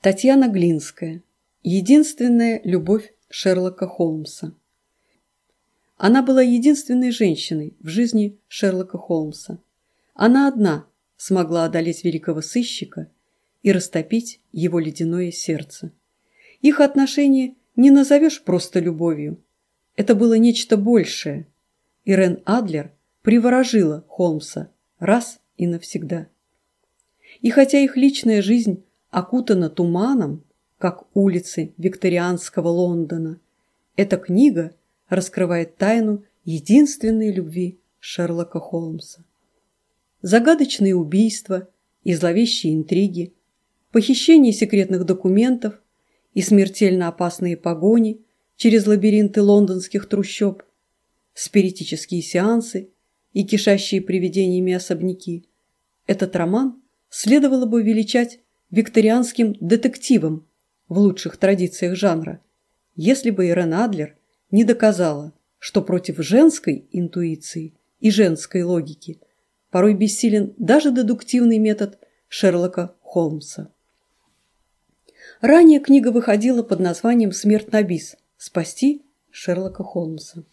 Татьяна Глинская. Единственная любовь Шерлока Холмса. Она была единственной женщиной в жизни Шерлока Холмса. Она одна смогла одолеть великого сыщика и растопить его ледяное сердце. Их отношения не назовешь просто любовью. Это было нечто большее. Ирен Адлер приворожила Холмса раз и навсегда. И хотя их личная жизнь окутана туманом, как улицы викторианского Лондона, эта книга раскрывает тайну единственной любви Шерлока Холмса. Загадочные убийства и зловещие интриги, похищение секретных документов и смертельно опасные погони через лабиринты лондонских трущоб, спиритические сеансы и кишащие привидениями особняки. Этот роман следовало бы величать викторианским детективом в лучших традициях жанра, если бы Ирен Адлер не доказала, что против женской интуиции и женской логики порой бессилен даже дедуктивный метод Шерлока Холмса. Ранее книга выходила под названием «Смерть на бис. Спасти Шерлока Холмса».